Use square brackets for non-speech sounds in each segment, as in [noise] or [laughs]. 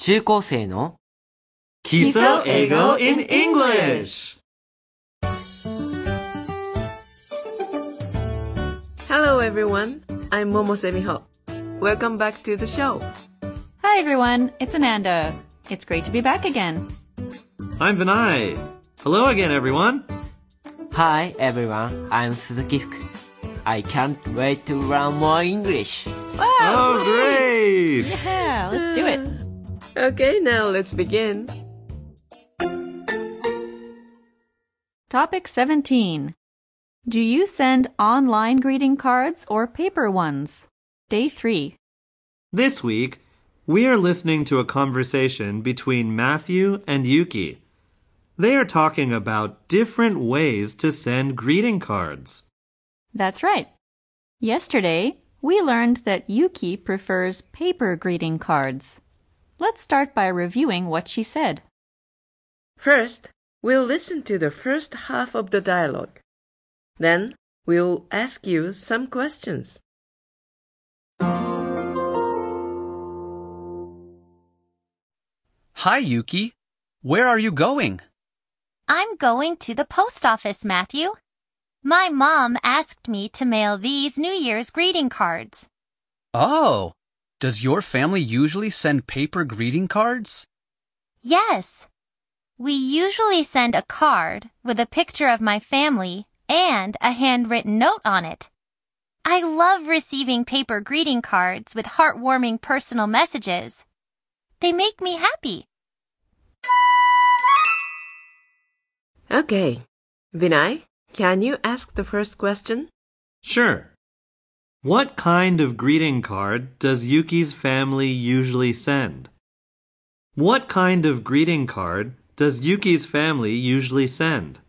中高生の基礎英語 in English! Hello everyone, I'm Momose Miho. Welcome back to the show. Hi everyone, it's Ananda. It's great to be back again. I'm Vinay. Hello again, everyone. Hi everyone, I'm Suzuki Fuku. I can't wait to learn more English. Wow, Oh, great! Yeah, let's do it. Okay, now let's begin. Topic 17. Do you send online greeting cards or paper ones? Day 3. This week, we are listening to a conversation between Matthew and Yuki. They are talking about different ways to send greeting cards. That's right. Yesterday, we learned that Yuki prefers paper greeting cards. Let's start by reviewing what she said. First, we'll listen to the first half of the dialogue. Then, we'll ask you some questions. Hi, Yuki. Where are you going? I'm going to the post office, Matthew. My mom asked me to mail these New Year's greeting cards. Oh, does your family usually send paper greeting cards? Yes. We usually send a card with a picture of my family and a handwritten note on it. I love receiving paper greeting cards with heartwarming personal messages. They make me happy. Okay. Vinay, can you ask the first question? Sure. What kind of greeting card does Yuki's family usually send? What kind of greeting card does Yuki's family usually send?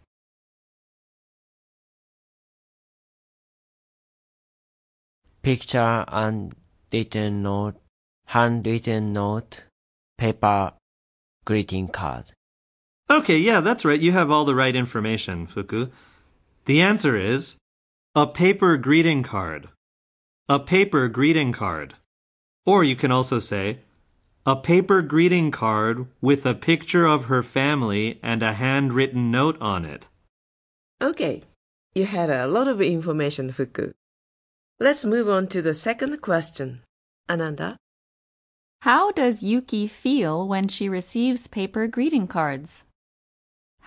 Picture and written note, handwritten note, paper greeting card. Okay, yeah, that's right. You have all the right information, Fuku. The answer is a paper greeting card. A paper greeting card. Or you can also say a paper greeting card with a picture of her family and a handwritten note on it. Okay. You had a lot of information, Fuku. Let's move on to the second question. Ananda, How does Yuki feel when she receives paper greeting cards?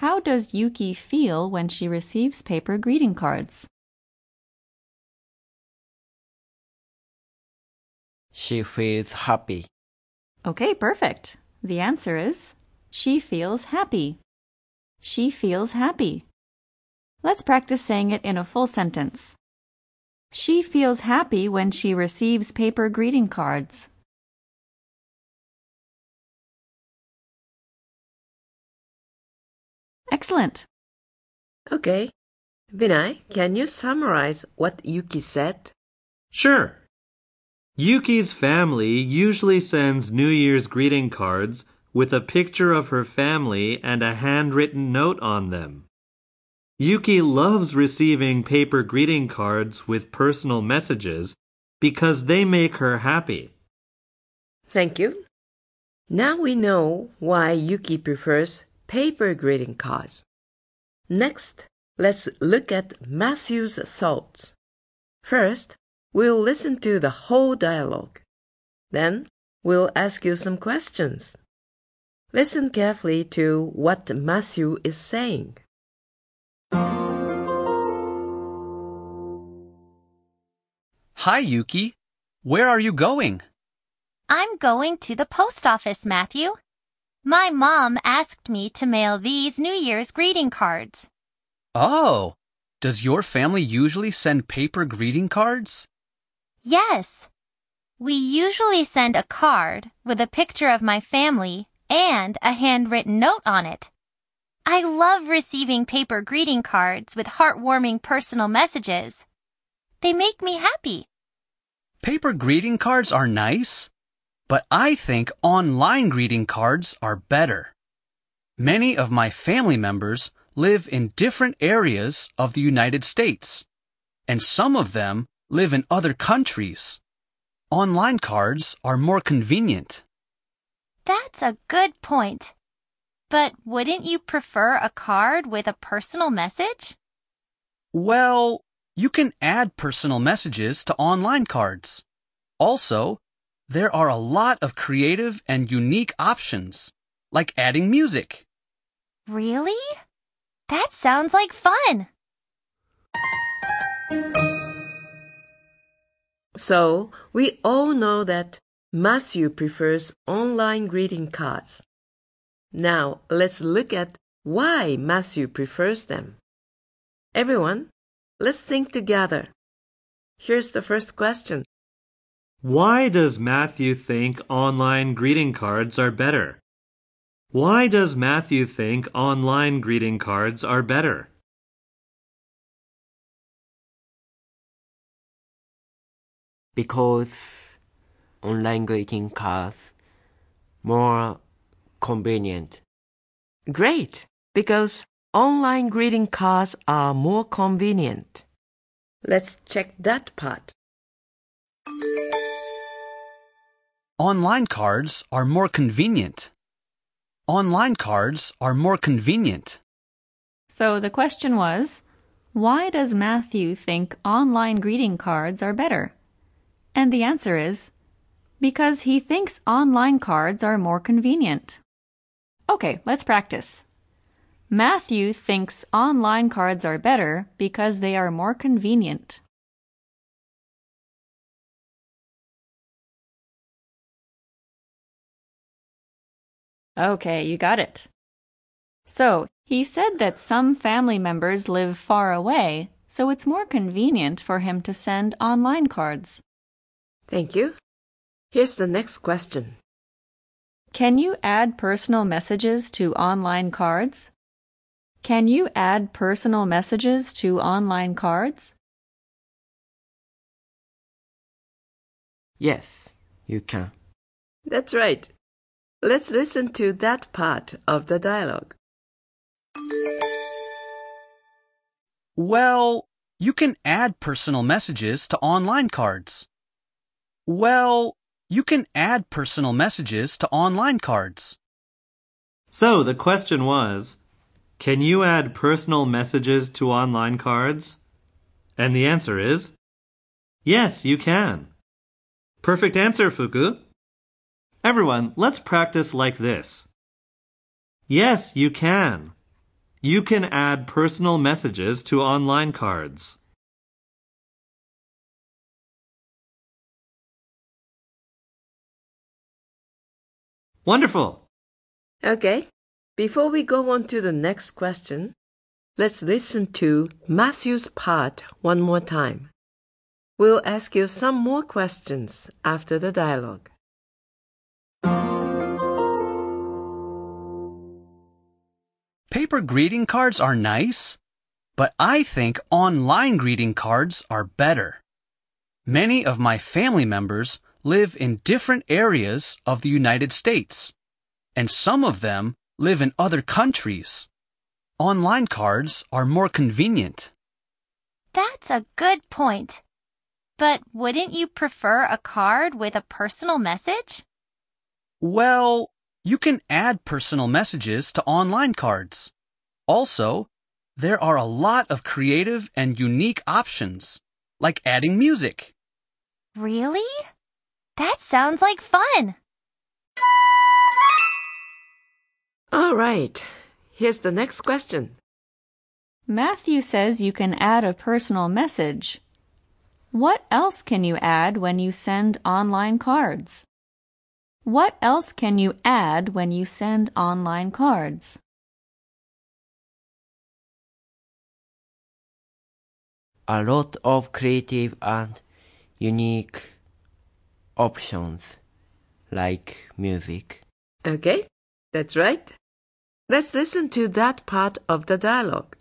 How does Yuki feel when she receives paper greeting cards? She feels happy. Okay, perfect. The answer is she feels happy. She feels happy. Let's practice saying it in a full sentence. She feels happy when she receives paper greeting cards. Excellent. Okay. Vinay, can you summarize what Yuki said? Sure. Yuki's family usually sends New Year's greeting cards with a picture of her family and a handwritten note on them. Yuki loves receiving paper greeting cards with personal messages because they make her happy. Thank you. Now we know why Yuki prefers paper greeting cards. Next, let's look at Matthew's thoughts. First, we'll listen to the whole dialogue. Then, we'll ask you some questions. Listen carefully to what Matthew is saying. Hi, Yuki. Where are you going? I'm going to the post office, Matthew. My mom asked me to mail these New Year's greeting cards. Oh, does your family usually send paper greeting cards? Yes. We usually send a card with a picture of my family and a handwritten note on it. I love receiving paper greeting cards with heartwarming personal messages. They make me happy. Paper greeting cards are nice, but I think online greeting cards are better. Many of my family members live in different areas of the United States, and some of them live in other countries. Online cards are more convenient. That's a good point. But wouldn't you prefer a card with a personal message? Well, you can add personal messages to online cards. Also, there are a lot of creative and unique options, like adding music. Really? That sounds like fun. So, we all know that Matthew prefers online greeting cards. Now, let's look at why Matthew prefers them. Everyone, let's think together. Here's the first question. Why does Matthew think online greeting cards are better? Why does Matthew think online greeting cards are better? Because online greeting cards more convenient. Great, because online greeting cards are more convenient. Let's check that part. Online cards are more convenient. Online cards are more convenient. So the question was, why does Matthew think online greeting cards are better? And the answer is, because he thinks online cards are more convenient. Okay, let's practice. Matthew thinks online cards are better because they are more convenient. Okay, you got it. So, he said that some family members live far away, so it's more convenient for him to send online cards. Thank you. Here's the next question. Can you add personal messages to online cards? Can you add personal messages to online cards? Yes, you can. That's right. Let's listen to that part of the dialogue. Well, you can add personal messages to online cards. Well, you can add personal messages to online cards. So the question was, can you add personal messages to online cards? And the answer is, yes, you can. Perfect answer, Fuku. Everyone, let's practice like this. Yes, you can. You can add personal messages to online cards. Wonderful. Okay, before we go on to the next question, let's listen to Matthew's part one more time. We'll ask you some more questions after the dialogue. Paper greeting cards are nice, but I think online greeting cards are better. Many of my family members live in different areas of the United States, and some of them live in other countries. Online cards are more convenient. That's a good point. But wouldn't you prefer a card with a personal message? Well, you can add personal messages to online cards. Also, there are a lot of creative and unique options, like adding music. Really? That sounds like fun. All right, here's the next question. Matthew says you can add a personal message. What else can you add when you send online cards? What else can you add when you send online cards? A lot of creative and unique options like music. Okay, that's right. Let's listen to that part of the dialogue.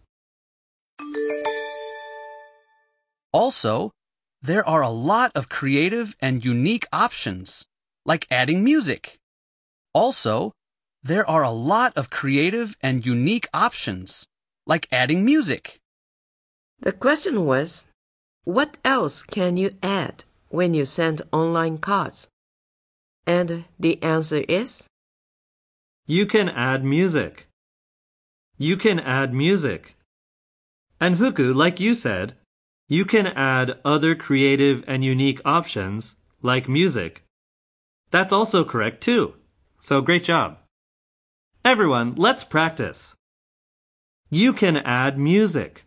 Also, there are a lot of creative and unique options, like adding music. Also, there are a lot of creative and unique options, like adding music. The question was, what else can you add when you send online cards? And the answer is, You can add music. You can add music. And Fuku, like you said, you can add other creative and unique options like music. That's also correct too. So great job. Everyone, let's practice. You can add music.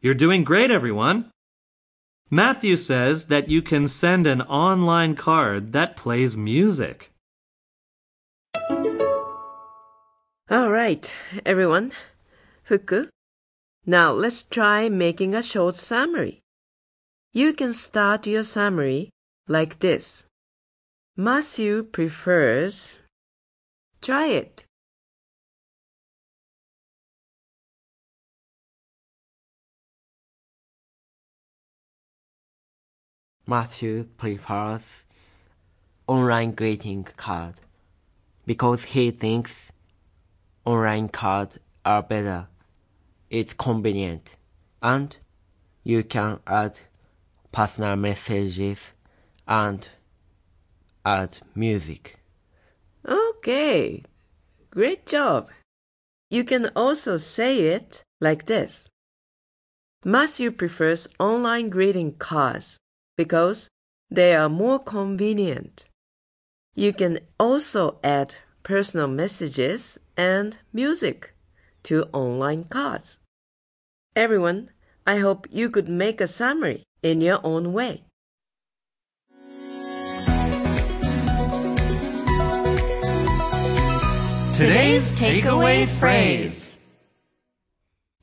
You're doing great, everyone. Matthew says that you can send an online card that plays music. All right, everyone. Fuku. Now let's try making a short summary. You can start your summary like this. Matthew prefers. Try it. Matthew prefers online greeting card because he thinks online cards are better. It's convenient and you can add personal messages and add music. Okay. Great job. You can also say it like this. Matthew prefers online greeting cards because they are more convenient. You can also add personal messages and music to online cards. Everyone, I hope you could make a summary in your own way. Today's takeaway phrase.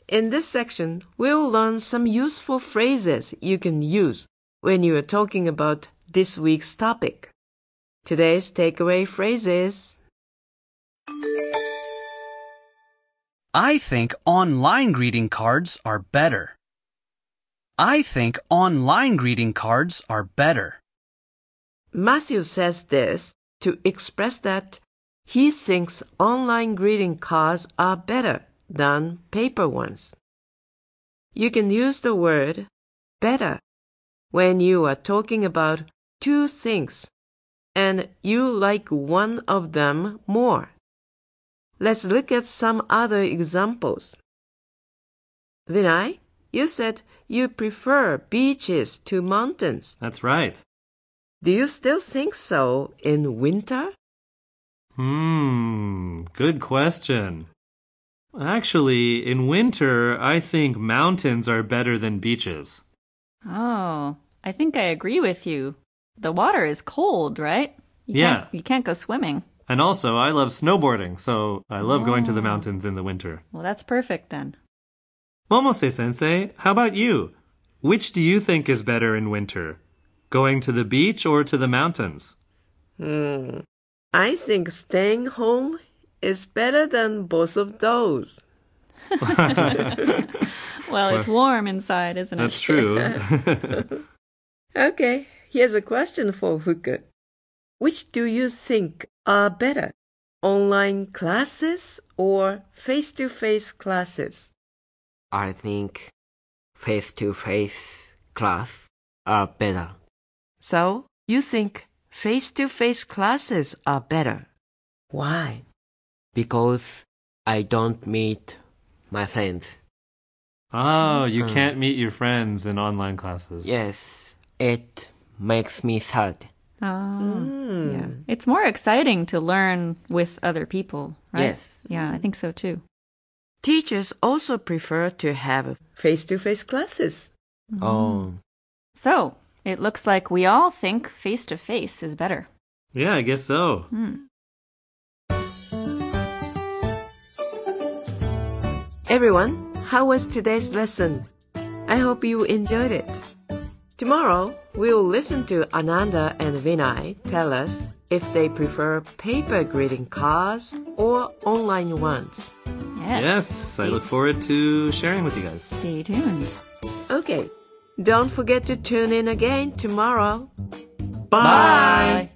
In this section, we'll learn some useful phrases you can use when you are talking about this week's topic. Today's takeaway phrase is I think online greeting cards are better. I think online greeting cards are better. Matthew says this to express that he thinks online greeting cards are better than paper ones. You can use the word better when you are talking about two things and you like one of them more. Let's look at some other examples. Vinay, you said you prefer beaches to mountains. That's right. Do you still think so in winter? Hmm, good question. Actually, in winter, I think mountains are better than beaches. Oh, I think I agree with you. The water is cold, right? You Yeah. Can't, you can't go swimming. And also, I love snowboarding, so I love going to the Oh. mountains in the winter. Well, that's perfect then. Momose sensei, how about you? Which do you think is better in winter? Going to the beach or to the mountains? Hmm. I think staying home is better than both of those. [laughs] Well, it's warm inside, isn't it? That's true. [laughs] [laughs] Okay, here's a question for Fuku. Which do you think are better? Online classes or face-to-face classes? I think face to face class are better So, you think face-to-face classes are better. Why? because I don't meet my friends. oh, you uh-huh. can't meet your friends in online classes. Yes, it makes me sad. Oh, yeah. It's more exciting to learn with other people, right? Yes. Yeah, I think so too. Teachers also prefer to have face-to-face classes. Oh, mm-hmm. So, it looks like we all think face to face is better. Yeah, I guess so. Hmm. Everyone, how was today's lesson? I hope you enjoyed it. Tomorrow, we'll listen to Ananda and Vinay tell us if they prefer paper greeting cards or online ones. Yes. Yes, I look forward to sharing with you guys. Stay tuned. Okay, don't forget to tune in again tomorrow. Bye!